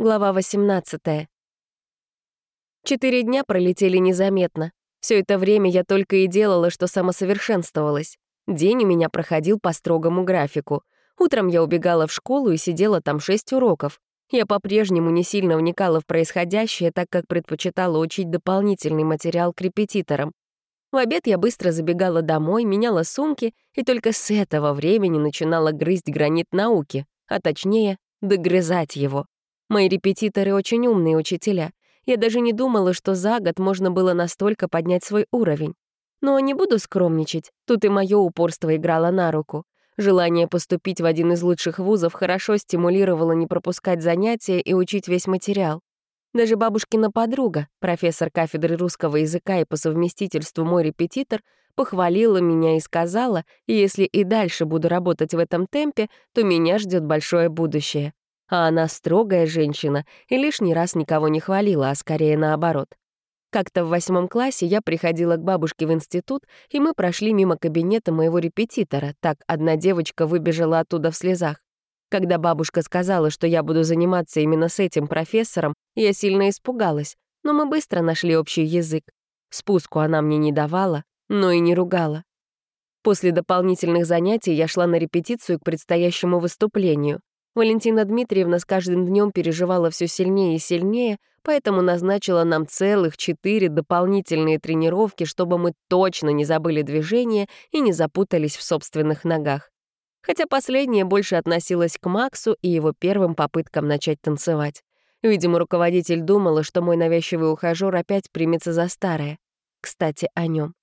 Глава 18. Четыре дня пролетели незаметно. Все это время я только и делала, что самосовершенствовалась. День у меня проходил по строгому графику. Утром я убегала в школу и сидела там шесть уроков. Я по-прежнему не сильно вникала в происходящее, так как предпочитала учить дополнительный материал к репетиторам. В обед я быстро забегала домой, меняла сумки, и только с этого времени начинала грызть гранит науки, а точнее, догрызать его. Мои репетиторы очень умные учителя. Я даже не думала, что за год можно было настолько поднять свой уровень. Но не буду скромничать, тут и мое упорство играло на руку. Желание поступить в один из лучших вузов хорошо стимулировало не пропускать занятия и учить весь материал. Даже бабушкина подруга, профессор кафедры русского языка и по совместительству мой репетитор, похвалила меня и сказала, если и дальше буду работать в этом темпе, то меня ждет большое будущее а она строгая женщина и лишний раз никого не хвалила, а скорее наоборот. Как-то в восьмом классе я приходила к бабушке в институт, и мы прошли мимо кабинета моего репетитора, так одна девочка выбежала оттуда в слезах. Когда бабушка сказала, что я буду заниматься именно с этим профессором, я сильно испугалась, но мы быстро нашли общий язык. Спуску она мне не давала, но и не ругала. После дополнительных занятий я шла на репетицию к предстоящему выступлению. Валентина Дмитриевна с каждым днем переживала все сильнее и сильнее, поэтому назначила нам целых четыре дополнительные тренировки, чтобы мы точно не забыли движение и не запутались в собственных ногах. Хотя последнее больше относилось к Максу и его первым попыткам начать танцевать. Видимо, руководитель думала, что мой навязчивый ухажёр опять примется за старое. Кстати, о нем.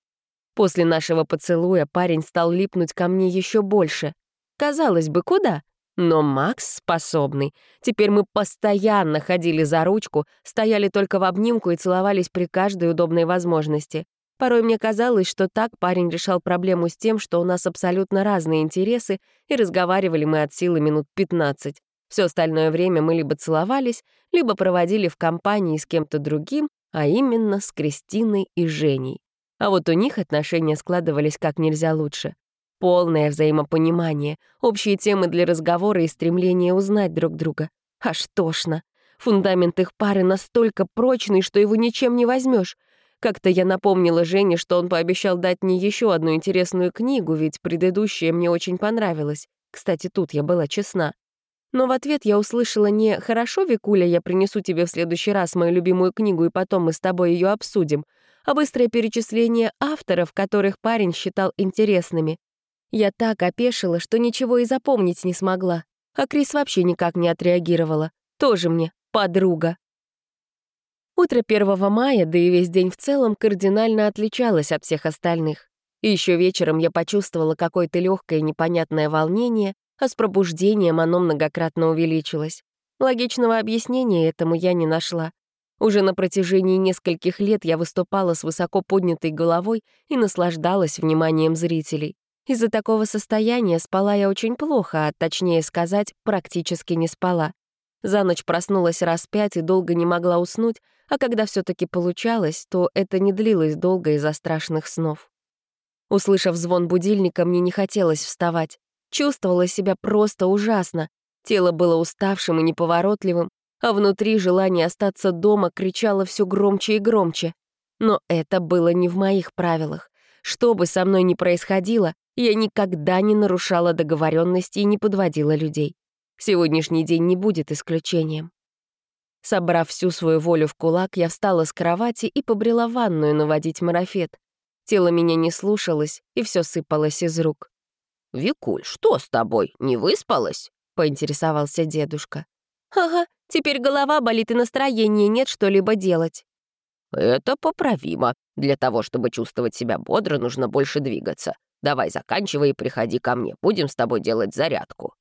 После нашего поцелуя парень стал липнуть ко мне еще больше. Казалось бы, куда? Но Макс способный. Теперь мы постоянно ходили за ручку, стояли только в обнимку и целовались при каждой удобной возможности. Порой мне казалось, что так парень решал проблему с тем, что у нас абсолютно разные интересы, и разговаривали мы от силы минут 15. Все остальное время мы либо целовались, либо проводили в компании с кем-то другим, а именно с Кристиной и Женей. А вот у них отношения складывались как нельзя лучше. Полное взаимопонимание, общие темы для разговора и стремление узнать друг друга. Аж тошно. Фундамент их пары настолько прочный, что его ничем не возьмешь. Как-то я напомнила Жене, что он пообещал дать мне еще одну интересную книгу, ведь предыдущая мне очень понравилась. Кстати, тут я была честна. Но в ответ я услышала не «Хорошо, Викуля, я принесу тебе в следующий раз мою любимую книгу, и потом мы с тобой ее обсудим», а быстрое перечисление авторов, которых парень считал интересными. Я так опешила, что ничего и запомнить не смогла. А Крис вообще никак не отреагировала. Тоже мне подруга. Утро 1 мая, да и весь день в целом, кардинально отличалось от всех остальных. И еще вечером я почувствовала какое-то легкое непонятное волнение, а с пробуждением оно многократно увеличилось. Логичного объяснения этому я не нашла. Уже на протяжении нескольких лет я выступала с высоко поднятой головой и наслаждалась вниманием зрителей. Из-за такого состояния спала я очень плохо, а точнее сказать, практически не спала. За ночь проснулась раз пять и долго не могла уснуть, а когда все таки получалось, то это не длилось долго из-за страшных снов. Услышав звон будильника, мне не хотелось вставать. Чувствовала себя просто ужасно. Тело было уставшим и неповоротливым, а внутри желание остаться дома кричало все громче и громче. Но это было не в моих правилах. Что бы со мной ни происходило, я никогда не нарушала договоренности и не подводила людей. Сегодняшний день не будет исключением. Собрав всю свою волю в кулак, я встала с кровати и побрела ванную наводить марафет. Тело меня не слушалось, и все сыпалось из рук. «Викуль, что с тобой? Не выспалась?» — поинтересовался дедушка. «Ага, теперь голова болит и настроения нет что-либо делать». «Это поправимо. Для того, чтобы чувствовать себя бодро, нужно больше двигаться. Давай заканчивай и приходи ко мне, будем с тобой делать зарядку».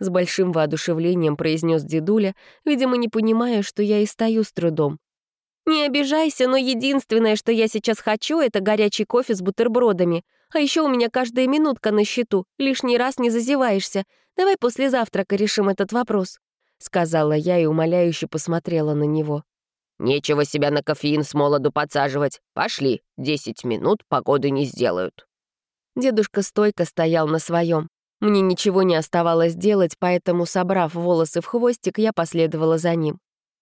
С большим воодушевлением произнес дедуля, видимо, не понимая, что я и стою с трудом. «Не обижайся, но единственное, что я сейчас хочу, это горячий кофе с бутербродами. А еще у меня каждая минутка на счету, лишний раз не зазеваешься. Давай после завтрака решим этот вопрос», — сказала я и умоляюще посмотрела на него. «Нечего себя на кофеин с молоду подсаживать. Пошли, десять минут погоды не сделают». Дедушка стойко стоял на своем. Мне ничего не оставалось делать, поэтому, собрав волосы в хвостик, я последовала за ним.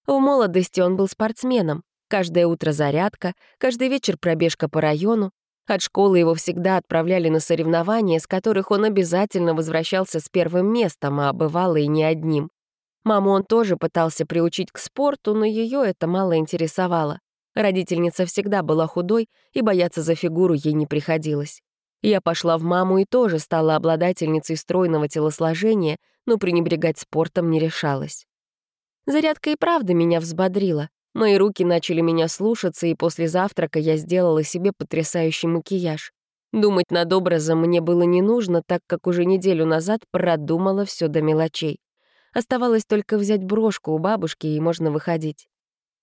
В молодости он был спортсменом. Каждое утро зарядка, каждый вечер пробежка по району. От школы его всегда отправляли на соревнования, с которых он обязательно возвращался с первым местом, а бывало и не одним. Маму он тоже пытался приучить к спорту, но ее это мало интересовало. Родительница всегда была худой, и бояться за фигуру ей не приходилось. Я пошла в маму и тоже стала обладательницей стройного телосложения, но пренебрегать спортом не решалась. Зарядка и правда меня взбодрила. Мои руки начали меня слушаться, и после завтрака я сделала себе потрясающий макияж. Думать над образом мне было не нужно, так как уже неделю назад продумала все до мелочей. Оставалось только взять брошку у бабушки, и можно выходить.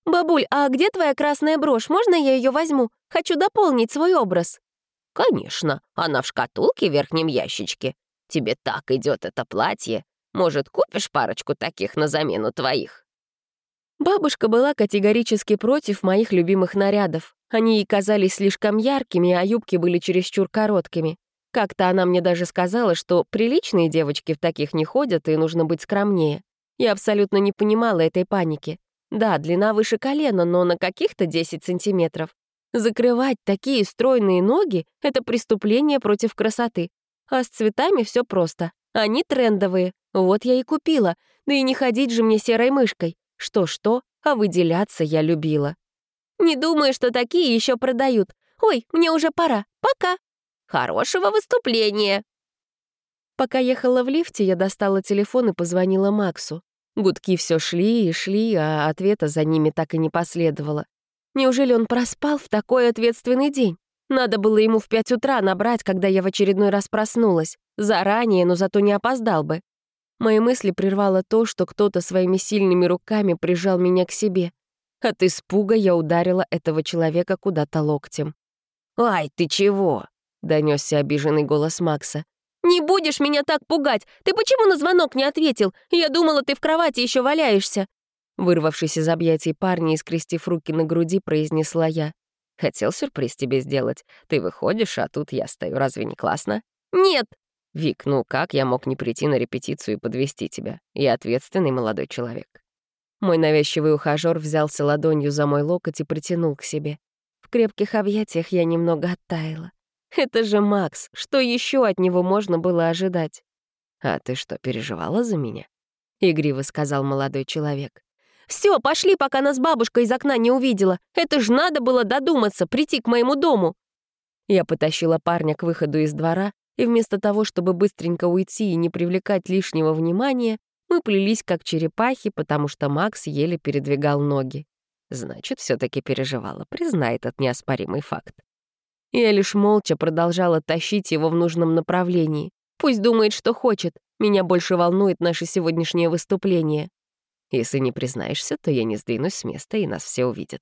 «Бабуль, а где твоя красная брошь? Можно я ее возьму? Хочу дополнить свой образ». «Конечно, она в шкатулке в верхнем ящичке. Тебе так идет это платье. Может, купишь парочку таких на замену твоих?» Бабушка была категорически против моих любимых нарядов. Они ей казались слишком яркими, а юбки были чересчур короткими. Как-то она мне даже сказала, что приличные девочки в таких не ходят, и нужно быть скромнее. Я абсолютно не понимала этой паники. Да, длина выше колена, но на каких-то 10 сантиметров. Закрывать такие стройные ноги — это преступление против красоты. А с цветами все просто. Они трендовые. Вот я и купила. Да и не ходить же мне серой мышкой. Что-что, а выделяться я любила. Не думаю, что такие еще продают. Ой, мне уже пора. Пока. Хорошего выступления. Пока ехала в лифте, я достала телефон и позвонила Максу. Гудки все шли и шли, а ответа за ними так и не последовало. Неужели он проспал в такой ответственный день? Надо было ему в пять утра набрать, когда я в очередной раз проснулась. Заранее, но зато не опоздал бы. Мои мысли прервало то, что кто-то своими сильными руками прижал меня к себе. От испуга я ударила этого человека куда-то локтем. «Ай, ты чего?» — донесся обиженный голос Макса. «Не будешь меня так пугать! Ты почему на звонок не ответил? Я думала, ты в кровати еще валяешься!» Вырвавшись из объятий парня и скрестив руки на груди, произнесла я. «Хотел сюрприз тебе сделать. Ты выходишь, а тут я стою. Разве не классно?» «Нет!» «Вик, ну как я мог не прийти на репетицию и подвести тебя? Я ответственный молодой человек». Мой навязчивый ухажёр взялся ладонью за мой локоть и притянул к себе. В крепких объятиях я немного оттаяла. Это же Макс, что еще от него можно было ожидать? «А ты что, переживала за меня?» — игриво сказал молодой человек. Все, пошли, пока нас бабушка из окна не увидела. Это ж надо было додуматься, прийти к моему дому». Я потащила парня к выходу из двора, и вместо того, чтобы быстренько уйти и не привлекать лишнего внимания, мы плелись как черепахи, потому что Макс еле передвигал ноги. Значит, все таки переживала, признай этот неоспоримый факт. Я лишь молча продолжала тащить его в нужном направлении. Пусть думает, что хочет. Меня больше волнует наше сегодняшнее выступление. Если не признаешься, то я не сдвинусь с места, и нас все увидят.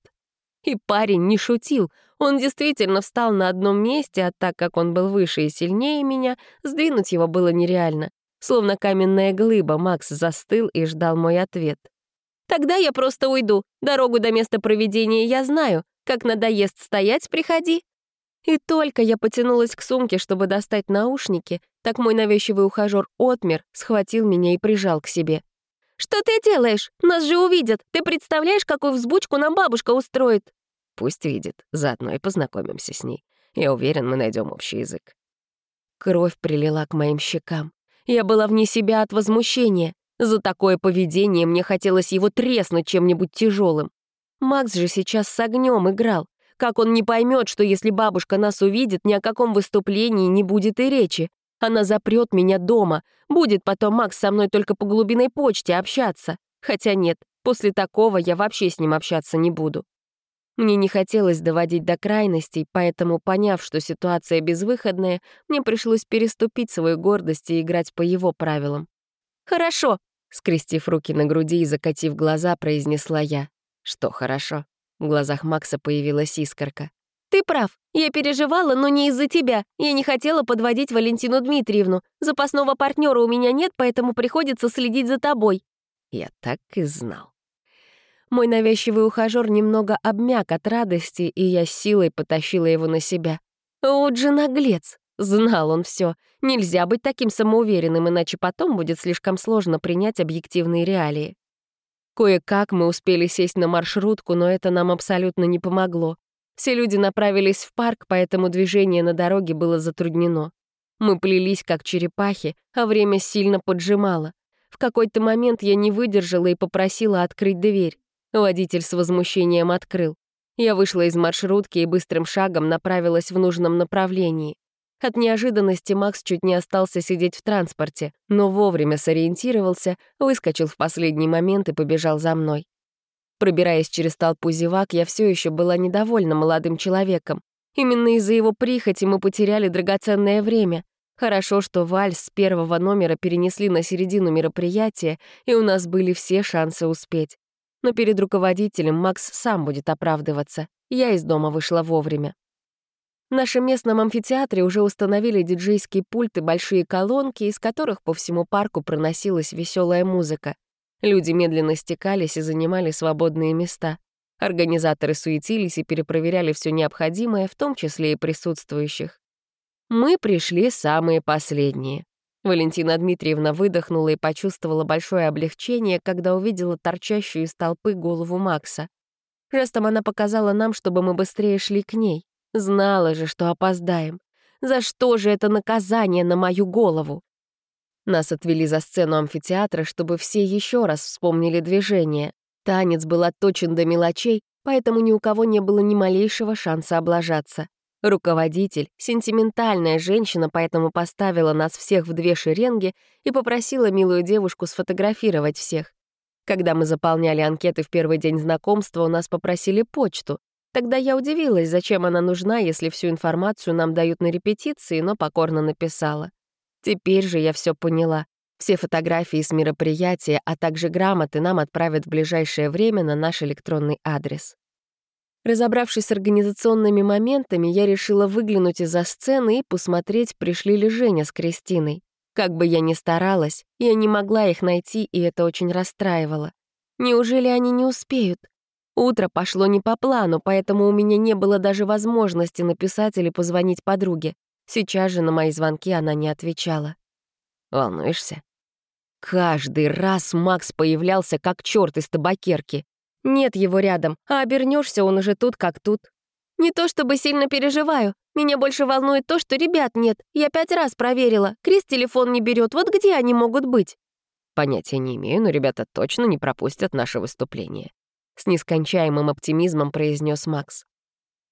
И парень не шутил. Он действительно встал на одном месте, а так как он был выше и сильнее меня, сдвинуть его было нереально. Словно каменная глыба, Макс застыл и ждал мой ответ. «Тогда я просто уйду. Дорогу до места проведения я знаю. Как надоест стоять, приходи». И только я потянулась к сумке, чтобы достать наушники, так мой навязчивый ухажёр отмер, схватил меня и прижал к себе. «Что ты делаешь? Нас же увидят. Ты представляешь, какую взбучку нам бабушка устроит?» «Пусть видит. Заодно и познакомимся с ней. Я уверен, мы найдем общий язык». Кровь прилила к моим щекам. Я была вне себя от возмущения. За такое поведение мне хотелось его треснуть чем-нибудь тяжелым. Макс же сейчас с огнем играл. Как он не поймет, что если бабушка нас увидит, ни о каком выступлении не будет и речи. Она запрет меня дома. Будет потом Макс со мной только по глубинной почте общаться. Хотя нет, после такого я вообще с ним общаться не буду. Мне не хотелось доводить до крайностей, поэтому, поняв, что ситуация безвыходная, мне пришлось переступить свою гордость и играть по его правилам. «Хорошо», — скрестив руки на груди и закатив глаза, произнесла я. «Что хорошо?» В глазах Макса появилась искорка. «Ты прав. Я переживала, но не из-за тебя. Я не хотела подводить Валентину Дмитриевну. Запасного партнера у меня нет, поэтому приходится следить за тобой». Я так и знал. Мой навязчивый ухажёр немного обмяк от радости, и я силой потащила его на себя. Вот же наглец. Знал он все. Нельзя быть таким самоуверенным, иначе потом будет слишком сложно принять объективные реалии. Кое-как мы успели сесть на маршрутку, но это нам абсолютно не помогло. Все люди направились в парк, поэтому движение на дороге было затруднено. Мы плелись, как черепахи, а время сильно поджимало. В какой-то момент я не выдержала и попросила открыть дверь. Водитель с возмущением открыл. Я вышла из маршрутки и быстрым шагом направилась в нужном направлении. От неожиданности Макс чуть не остался сидеть в транспорте, но вовремя сориентировался, выскочил в последний момент и побежал за мной. Пробираясь через толпу зевак, я все еще была недовольна молодым человеком. Именно из-за его прихоти мы потеряли драгоценное время. Хорошо, что вальс с первого номера перенесли на середину мероприятия, и у нас были все шансы успеть. Но перед руководителем Макс сам будет оправдываться. Я из дома вышла вовремя. В нашем местном амфитеатре уже установили диджейский пульт и большие колонки, из которых по всему парку проносилась веселая музыка. Люди медленно стекались и занимали свободные места. Организаторы суетились и перепроверяли все необходимое, в том числе и присутствующих. Мы пришли самые последние. Валентина Дмитриевна выдохнула и почувствовала большое облегчение, когда увидела торчащую из толпы голову Макса. Жестом она показала нам, чтобы мы быстрее шли к ней. Знала же, что опоздаем. За что же это наказание на мою голову? Нас отвели за сцену амфитеатра, чтобы все еще раз вспомнили движение. Танец был отточен до мелочей, поэтому ни у кого не было ни малейшего шанса облажаться. Руководитель, сентиментальная женщина, поэтому поставила нас всех в две шеренги и попросила милую девушку сфотографировать всех. Когда мы заполняли анкеты в первый день знакомства, у нас попросили почту. Тогда я удивилась, зачем она нужна, если всю информацию нам дают на репетиции, но покорно написала. Теперь же я все поняла. Все фотографии с мероприятия, а также грамоты нам отправят в ближайшее время на наш электронный адрес. Разобравшись с организационными моментами, я решила выглянуть из-за сцены и посмотреть, пришли ли Женя с Кристиной. Как бы я ни старалась, я не могла их найти, и это очень расстраивало. Неужели они не успеют? Утро пошло не по плану, поэтому у меня не было даже возможности написать или позвонить подруге. Сейчас же на мои звонки она не отвечала. «Волнуешься?» Каждый раз Макс появлялся как черт из табакерки. Нет его рядом, а обернешься он уже тут как тут. Не то чтобы сильно переживаю. Меня больше волнует то, что ребят нет. Я пять раз проверила. Крис телефон не берет. Вот где они могут быть? Понятия не имею, но ребята точно не пропустят наше выступление с нескончаемым оптимизмом произнес Макс.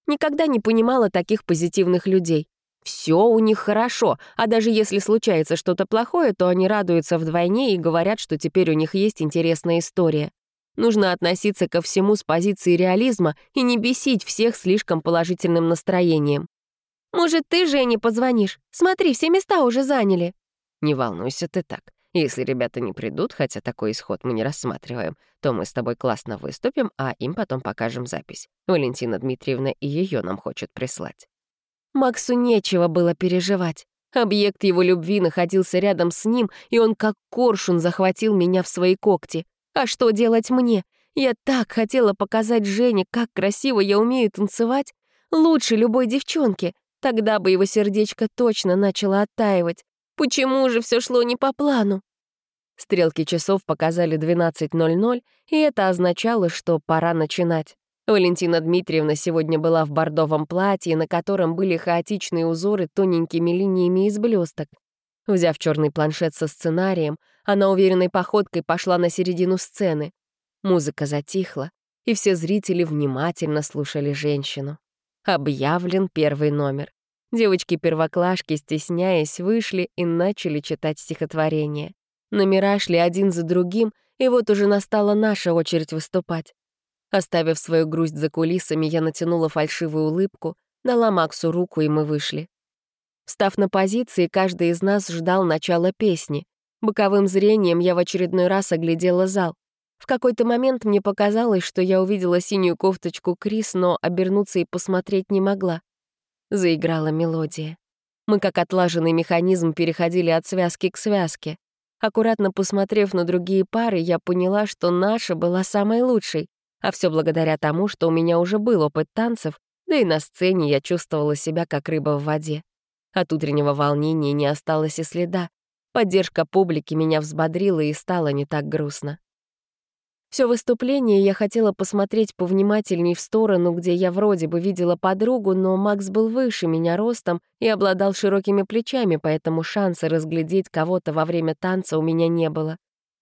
Никогда не понимала таких позитивных людей. Все у них хорошо, а даже если случается что-то плохое, то они радуются вдвойне и говорят, что теперь у них есть интересная история. Нужно относиться ко всему с позиции реализма и не бесить всех слишком положительным настроением. «Может, ты, Жене, позвонишь? Смотри, все места уже заняли». «Не волнуйся ты так. Если ребята не придут, хотя такой исход мы не рассматриваем, то мы с тобой классно выступим, а им потом покажем запись. Валентина Дмитриевна и ее нам хочет прислать». Максу нечего было переживать. Объект его любви находился рядом с ним, и он как коршун захватил меня в свои когти. А что делать мне? Я так хотела показать Жене, как красиво я умею танцевать. Лучше любой девчонки. Тогда бы его сердечко точно начало оттаивать. Почему же все шло не по плану? Стрелки часов показали 12.00, и это означало, что пора начинать. Валентина Дмитриевна сегодня была в бордовом платье, на котором были хаотичные узоры тоненькими линиями из блесток. Взяв черный планшет со сценарием, она уверенной походкой пошла на середину сцены. Музыка затихла, и все зрители внимательно слушали женщину. Объявлен первый номер. Девочки-первоклашки, стесняясь, вышли и начали читать стихотворение. Номера шли один за другим, и вот уже настала наша очередь выступать. Оставив свою грусть за кулисами, я натянула фальшивую улыбку, дала Максу руку, и мы вышли. Встав на позиции, каждый из нас ждал начала песни. Боковым зрением я в очередной раз оглядела зал. В какой-то момент мне показалось, что я увидела синюю кофточку Крис, но обернуться и посмотреть не могла. Заиграла мелодия. Мы, как отлаженный механизм, переходили от связки к связке. Аккуратно посмотрев на другие пары, я поняла, что наша была самой лучшей, а все благодаря тому, что у меня уже был опыт танцев, да и на сцене я чувствовала себя как рыба в воде. От утреннего волнения не осталось и следа. Поддержка публики меня взбодрила и стало не так грустно. Все выступление я хотела посмотреть повнимательней в сторону, где я вроде бы видела подругу, но Макс был выше меня ростом и обладал широкими плечами, поэтому шанса разглядеть кого-то во время танца у меня не было.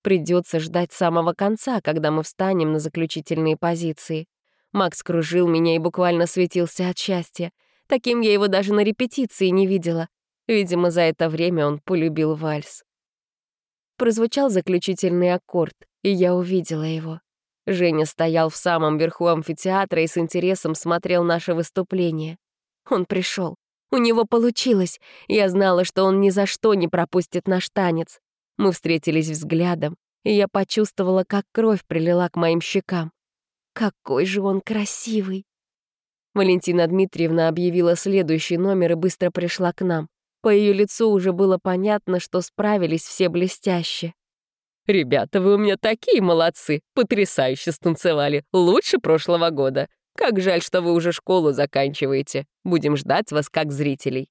Придется ждать самого конца, когда мы встанем на заключительные позиции. Макс кружил меня и буквально светился от счастья. Таким я его даже на репетиции не видела. Видимо, за это время он полюбил вальс. Прозвучал заключительный аккорд, и я увидела его. Женя стоял в самом верху амфитеатра и с интересом смотрел наше выступление. Он пришел. У него получилось. Я знала, что он ни за что не пропустит наш танец. Мы встретились взглядом, и я почувствовала, как кровь прилила к моим щекам. Какой же он красивый! Валентина Дмитриевна объявила следующий номер и быстро пришла к нам. По ее лицу уже было понятно, что справились все блестяще. «Ребята, вы у меня такие молодцы! Потрясающе станцевали! Лучше прошлого года! Как жаль, что вы уже школу заканчиваете. Будем ждать вас как зрителей».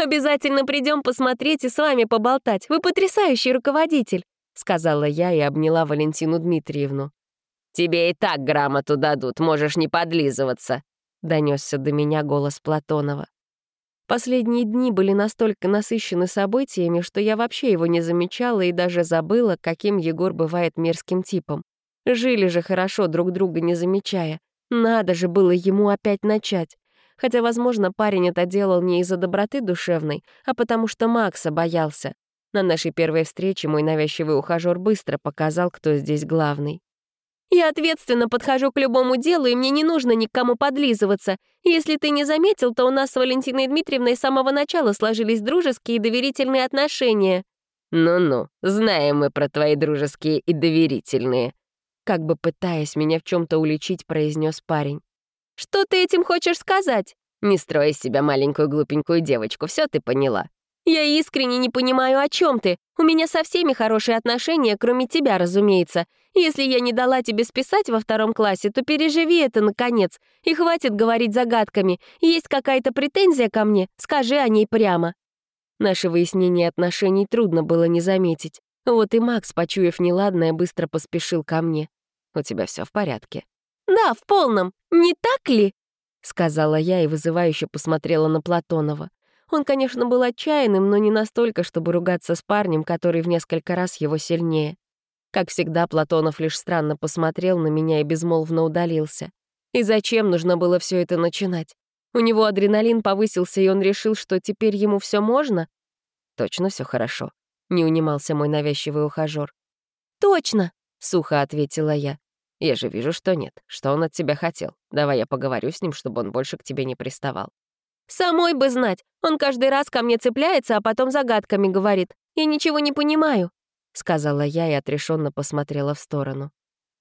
«Обязательно придем посмотреть и с вами поболтать. Вы потрясающий руководитель», — сказала я и обняла Валентину Дмитриевну. «Тебе и так грамоту дадут, можешь не подлизываться», — донесся до меня голос Платонова. Последние дни были настолько насыщены событиями, что я вообще его не замечала и даже забыла, каким Егор бывает мерзким типом. Жили же хорошо, друг друга не замечая. Надо же было ему опять начать. Хотя, возможно, парень это делал не из-за доброты душевной, а потому что Макса боялся. На нашей первой встрече мой навязчивый ухажёр быстро показал, кто здесь главный. Я ответственно подхожу к любому делу, и мне не нужно никому подлизываться. Если ты не заметил, то у нас с Валентиной Дмитриевной с самого начала сложились дружеские и доверительные отношения». «Ну-ну, знаем мы про твои дружеские и доверительные», как бы пытаясь меня в чем то уличить, произнес парень. «Что ты этим хочешь сказать?» «Не строй из себя маленькую глупенькую девочку, все ты поняла». «Я искренне не понимаю, о чем ты. У меня со всеми хорошие отношения, кроме тебя, разумеется. Если я не дала тебе списать во втором классе, то переживи это, наконец. И хватит говорить загадками. Есть какая-то претензия ко мне? Скажи о ней прямо». Наше выяснение отношений трудно было не заметить. Вот и Макс, почуяв неладное, быстро поспешил ко мне. «У тебя все в порядке?» «Да, в полном. Не так ли?» — сказала я и вызывающе посмотрела на Платонова. Он, конечно, был отчаянным, но не настолько, чтобы ругаться с парнем, который в несколько раз его сильнее. Как всегда, Платонов лишь странно посмотрел на меня и безмолвно удалился. И зачем нужно было все это начинать? У него адреналин повысился, и он решил, что теперь ему все можно? Точно все хорошо, не унимался мой навязчивый ухажер. Точно, сухо ответила я. Я же вижу, что нет. Что он от тебя хотел? Давай я поговорю с ним, чтобы он больше к тебе не приставал. Самой бы знать. Он каждый раз ко мне цепляется, а потом загадками говорит. Я ничего не понимаю. — сказала я и отрешенно посмотрела в сторону.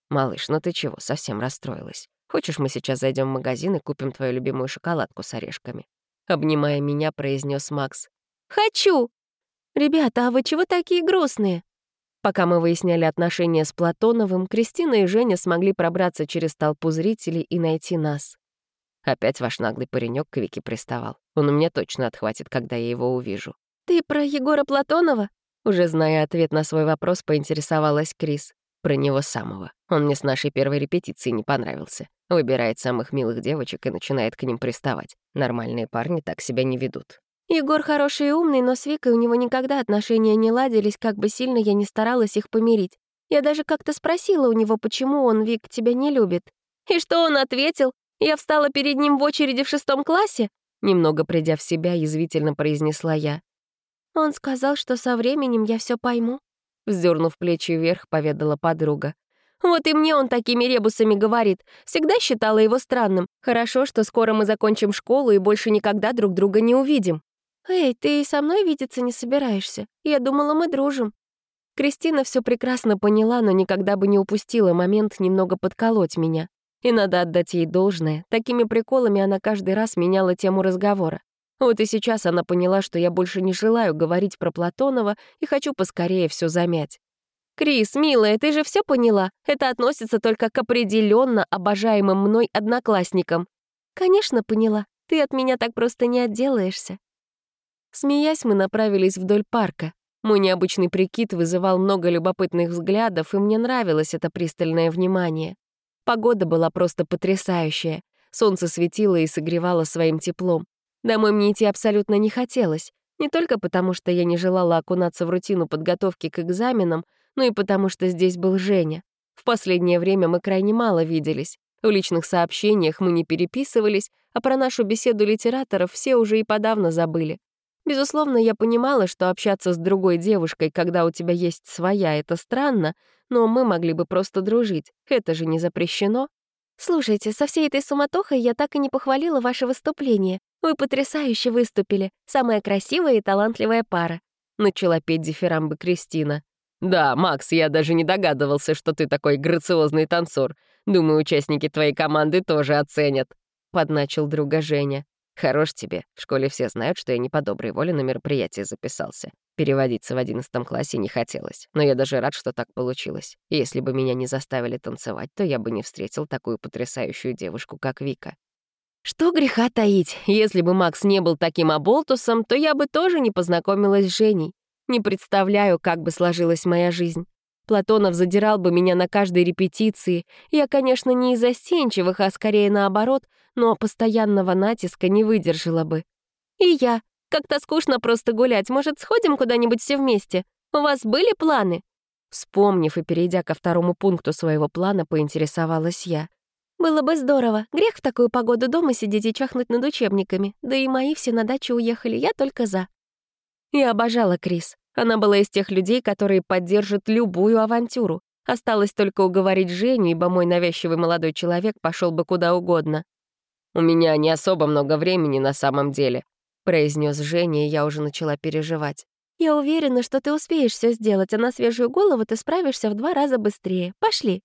«Малыш, ну ты чего, совсем расстроилась? Хочешь, мы сейчас зайдем в магазин и купим твою любимую шоколадку с орешками?» Обнимая меня, произнес Макс. «Хочу!» «Ребята, а вы чего такие грустные?» Пока мы выясняли отношения с Платоновым, Кристина и Женя смогли пробраться через толпу зрителей и найти нас. Опять ваш наглый паренек к Вике приставал. Он у меня точно отхватит, когда я его увижу. «Ты про Егора Платонова?» Уже зная ответ на свой вопрос, поинтересовалась Крис. Про него самого. Он мне с нашей первой репетиции не понравился. Выбирает самых милых девочек и начинает к ним приставать. Нормальные парни так себя не ведут. Егор хороший и умный, но с Викой у него никогда отношения не ладились, как бы сильно я не старалась их помирить. Я даже как-то спросила у него, почему он, Вик, тебя не любит. И что он ответил? Я встала перед ним в очереди в шестом классе? Немного придя в себя, язвительно произнесла я. Он сказал, что со временем я все пойму. Вздернув плечи вверх, поведала подруга. Вот и мне он такими ребусами говорит. Всегда считала его странным. Хорошо, что скоро мы закончим школу и больше никогда друг друга не увидим. «Эй, ты со мной видеться не собираешься? Я думала, мы дружим». Кристина все прекрасно поняла, но никогда бы не упустила момент немного подколоть меня. И надо отдать ей должное. Такими приколами она каждый раз меняла тему разговора. Вот и сейчас она поняла, что я больше не желаю говорить про Платонова и хочу поскорее все замять. «Крис, милая, ты же все поняла? Это относится только к определенно обожаемым мной одноклассникам». «Конечно, поняла. Ты от меня так просто не отделаешься». Смеясь, мы направились вдоль парка. Мой необычный прикид вызывал много любопытных взглядов, и мне нравилось это пристальное внимание. Погода была просто потрясающая. Солнце светило и согревало своим теплом. Домой мне идти абсолютно не хотелось. Не только потому, что я не желала окунаться в рутину подготовки к экзаменам, но и потому, что здесь был Женя. В последнее время мы крайне мало виделись. В личных сообщениях мы не переписывались, а про нашу беседу литераторов все уже и подавно забыли. Безусловно, я понимала, что общаться с другой девушкой, когда у тебя есть своя, это странно, но мы могли бы просто дружить. Это же не запрещено. «Слушайте, со всей этой суматохой я так и не похвалила ваше выступление. Вы потрясающе выступили. Самая красивая и талантливая пара», — начала петь дифирамбы Кристина. «Да, Макс, я даже не догадывался, что ты такой грациозный танцор. Думаю, участники твоей команды тоже оценят», — подначил друга Женя. Хорош тебе. В школе все знают, что я не по доброй воле на мероприятие записался. Переводиться в одиннадцатом классе не хотелось, но я даже рад, что так получилось. если бы меня не заставили танцевать, то я бы не встретил такую потрясающую девушку, как Вика. Что греха таить, если бы Макс не был таким оболтусом, то я бы тоже не познакомилась с Женей. Не представляю, как бы сложилась моя жизнь. Платонов задирал бы меня на каждой репетиции. Я, конечно, не из застенчивых, а скорее наоборот, но постоянного натиска не выдержала бы. И я. Как-то скучно просто гулять. Может, сходим куда-нибудь все вместе? У вас были планы?» Вспомнив и перейдя ко второму пункту своего плана, поинтересовалась я. «Было бы здорово. Грех в такую погоду дома сидеть и чахнуть над учебниками. Да и мои все на дачу уехали, я только за». Я обожала Крис. Она была из тех людей, которые поддержат любую авантюру. Осталось только уговорить Женю, ибо мой навязчивый молодой человек пошел бы куда угодно. «У меня не особо много времени на самом деле», — произнес Женя, и я уже начала переживать. «Я уверена, что ты успеешь все сделать, а на свежую голову ты справишься в два раза быстрее. Пошли».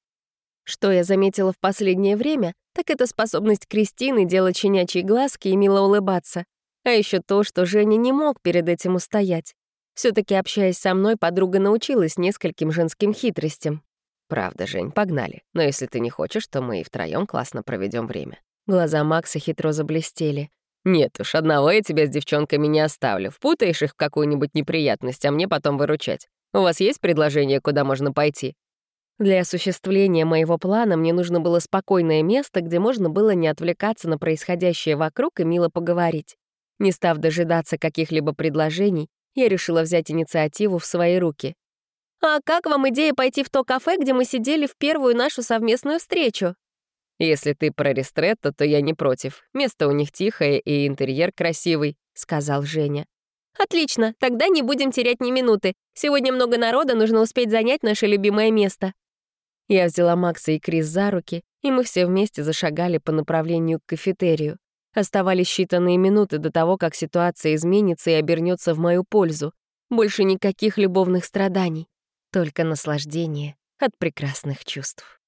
Что я заметила в последнее время, так это способность Кристины делать щенячьи глазки и мило улыбаться. А еще то, что Женя не мог перед этим устоять все таки общаясь со мной, подруга научилась нескольким женским хитростям. «Правда, Жень, погнали. Но если ты не хочешь, то мы и втроем классно проведем время». Глаза Макса хитро заблестели. «Нет уж, одного я тебя с девчонками не оставлю. Впутаешь их в какую-нибудь неприятность, а мне потом выручать. У вас есть предложение, куда можно пойти?» Для осуществления моего плана мне нужно было спокойное место, где можно было не отвлекаться на происходящее вокруг и мило поговорить. Не став дожидаться каких-либо предложений, я решила взять инициативу в свои руки. «А как вам идея пойти в то кафе, где мы сидели в первую нашу совместную встречу?» «Если ты про Ристретто, то я не против. Место у них тихое и интерьер красивый», — сказал Женя. «Отлично, тогда не будем терять ни минуты. Сегодня много народа, нужно успеть занять наше любимое место». Я взяла Макса и Крис за руки, и мы все вместе зашагали по направлению к кафетерию. Оставались считанные минуты до того, как ситуация изменится и обернется в мою пользу. Больше никаких любовных страданий, только наслаждение от прекрасных чувств.